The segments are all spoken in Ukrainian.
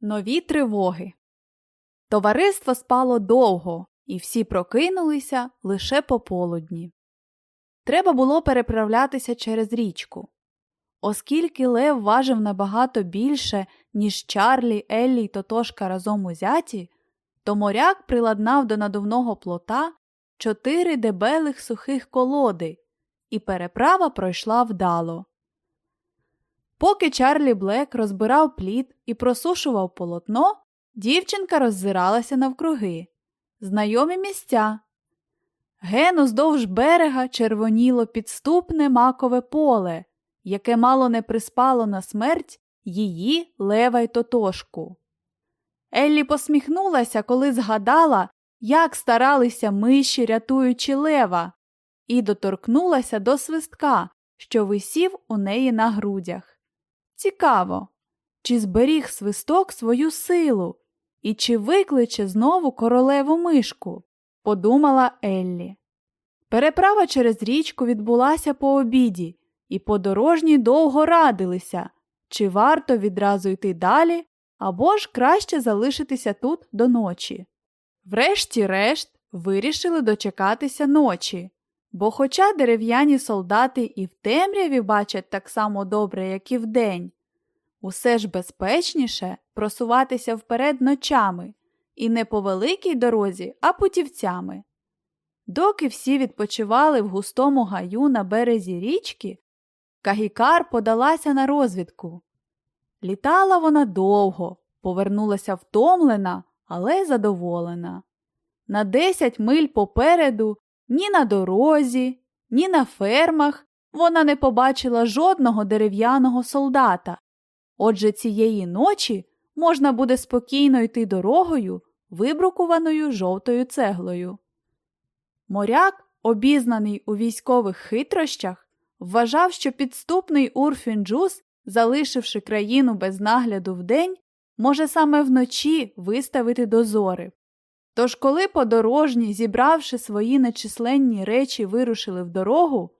Нові тривоги. Товариство спало довго, і всі прокинулися лише пополудні. Треба було переправлятися через річку. Оскільки Лев важив набагато більше, ніж Чарлі, Еллі й Тотошка разом узяті, то моряк приладнав до надувного плота чотири дебелих сухих колоди, і переправа пройшла вдало. Поки Чарлі Блек розбирав плід і просушував полотно, дівчинка роззиралася навкруги. Знайомі місця. Ген уздовж берега червоніло підступне макове поле, яке мало не приспало на смерть її лева й тотошку. Еллі посміхнулася, коли згадала, як старалися миші, рятуючи лева, і доторкнулася до свистка, що висів у неї на грудях. Цікаво, чи зберіг свисток свою силу і чи викличе знову королеву мишку, подумала Еллі. Переправа через річку відбулася по обіді, і подорожні довго радилися, чи варто відразу йти далі, або ж краще залишитися тут до ночі. Врешті-решт вирішили дочекатися ночі, бо, хоча дерев'яні солдати і в темряві бачать так само добре, як і вдень, усе ж безпечніше просуватися вперед ночами і не по великій дорозі, а путівцями. Доки всі відпочивали в густому гаю на березі річки, Кагікар подалася на розвідку. Літала вона довго, повернулася втомлена, але задоволена. На десять миль попереду ні на дорозі, ні на фермах вона не побачила жодного дерев'яного солдата. Отже, цієї ночі можна буде спокійно йти дорогою, вибрукуваною жовтою цеглою. Моряк, обізнаний у військових хитрощах, вважав, що підступний Урфінджус, залишивши країну без нагляду вдень, може саме вночі виставити дозори. Тож, коли подорожні, зібравши свої нечисленні речі, вирушили в дорогу,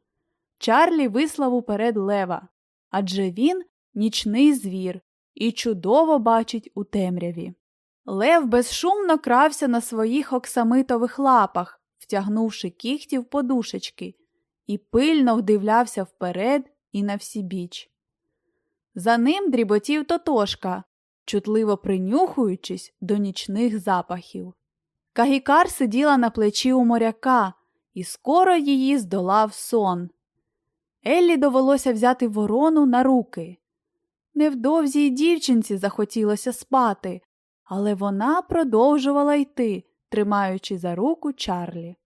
Чарлі вислав уперед лева, адже він нічний звір і чудово бачить у темряві. Лев безшумно крався на своїх оксамитових лапах, втягнувши кігті в подушечки, і пильно вдивлявся вперед і на всібіч. За ним дріботів Тотошка, чутливо принюхуючись до нічних запахів. Кагікар сиділа на плечі у моряка, і скоро її здолав сон. Еллі довелося взяти ворону на руки. Невдовзі й дівчинці захотілося спати, але вона продовжувала йти, тримаючи за руку Чарлі.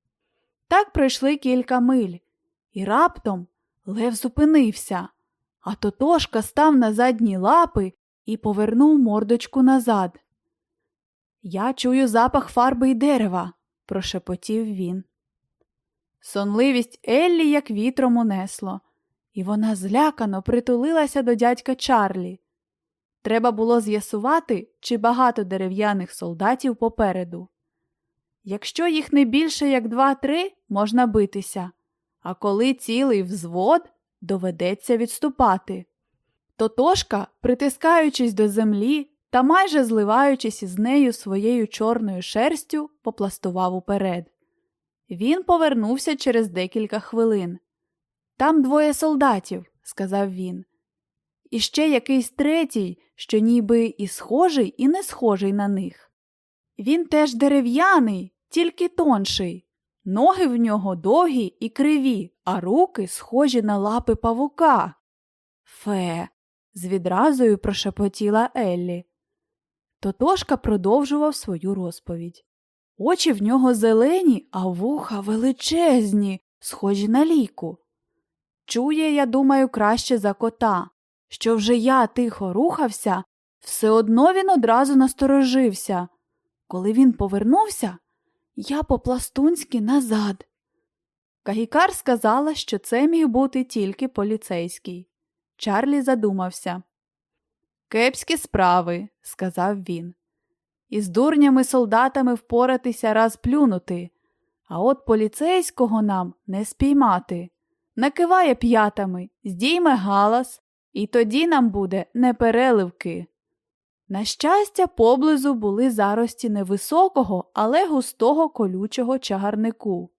Так пройшли кілька миль, і раптом Лев зупинився, а Тотошка став на задні лапи і повернув мордочку назад. Я чую запах фарби й дерева, прошепотів він. Сонливість Еллі як вітром унесло, і вона злякано притулилася до дядька Чарлі. Треба було з'ясувати, чи багато дерев'яних солдатів попереду. Якщо їх не більше, як два-три, можна битися, а коли цілий взвод, доведеться відступати. Тотошка, притискаючись до землі та майже зливаючись із нею своєю чорною шерстю, попластував уперед. Він повернувся через декілька хвилин. Там двоє солдатів, сказав він. І ще якийсь третій, що ніби і схожий, і не схожий на них. Він теж дерев'яний, тільки тонший. Ноги в нього довгі і криві, а руки схожі на лапи павука. Фе, з відразою прошепотіла Еллі. Тотошка продовжував свою розповідь. Очі в нього зелені, а вуха величезні, схожі на ліку. Чує, я думаю, краще за кота. Що вже я тихо рухався, все одно він одразу насторожився. Коли він повернувся, я по-пластунськи назад. Кагікар сказала, що це міг бути тільки поліцейський. Чарлі задумався. Кепські справи, сказав він. Із дурнями солдатами впоратися раз плюнути, а от поліцейського нам не спіймати. Накиває п'ятами, здійме галас, і тоді нам буде непереливки. На щастя, поблизу були зарості невисокого, але густого колючого чагарнику.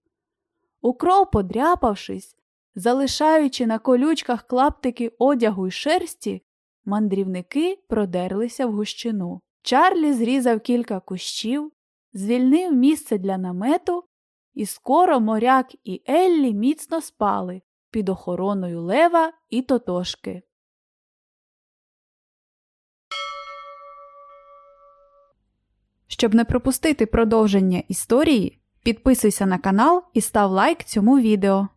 Укров, подряпавшись, залишаючи на колючках клаптики одягу й шерсті, мандрівники продерлися в гущину. Чарлі зрізав кілька кущів, звільнив місце для намету, і скоро моряк і Еллі міцно спали під охороною лева і тотошки. Щоб не пропустити продовження історії, підписуйся на канал і став лайк цьому відео.